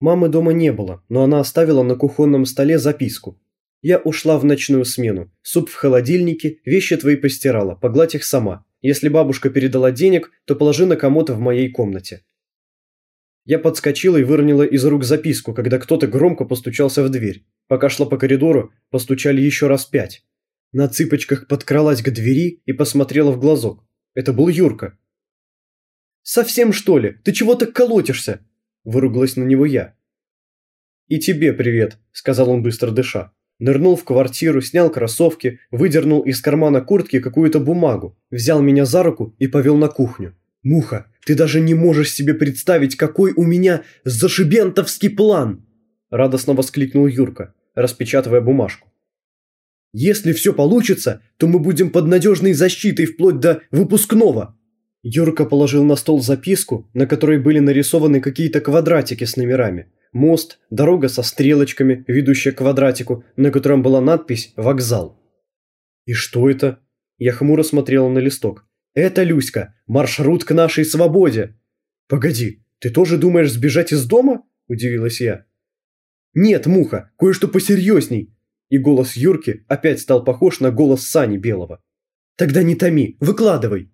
Мамы дома не было, но она оставила на кухонном столе записку. «Я ушла в ночную смену. Суп в холодильнике, вещи твои постирала, погладь их сама. Если бабушка передала денег, то положи на комод в моей комнате». Я подскочила и выронила из рук записку, когда кто-то громко постучался в дверь. Пока шла по коридору, постучали еще раз пять. На цыпочках подкралась к двери и посмотрела в глазок. Это был Юрка. «Совсем что ли? Ты чего так колотишься?» Выругалась на него я. «И тебе привет», – сказал он быстро дыша. Нырнул в квартиру, снял кроссовки, выдернул из кармана куртки какую-то бумагу, взял меня за руку и повел на кухню. «Муха, ты даже не можешь себе представить, какой у меня зашибентовский план!» Радостно воскликнул Юрка, распечатывая бумажку. Если все получится, то мы будем под надежной защитой вплоть до выпускного». Юрка положил на стол записку, на которой были нарисованы какие-то квадратики с номерами. Мост, дорога со стрелочками, ведущая к квадратику, на котором была надпись «Вокзал». «И что это?» Я хмуро смотрела на листок. «Это, Люська, маршрут к нашей свободе!» «Погоди, ты тоже думаешь сбежать из дома?» – удивилась я. «Нет, Муха, кое-что посерьезней. И голос Юрки опять стал похож на голос Сани Белого. «Тогда не томи, выкладывай!»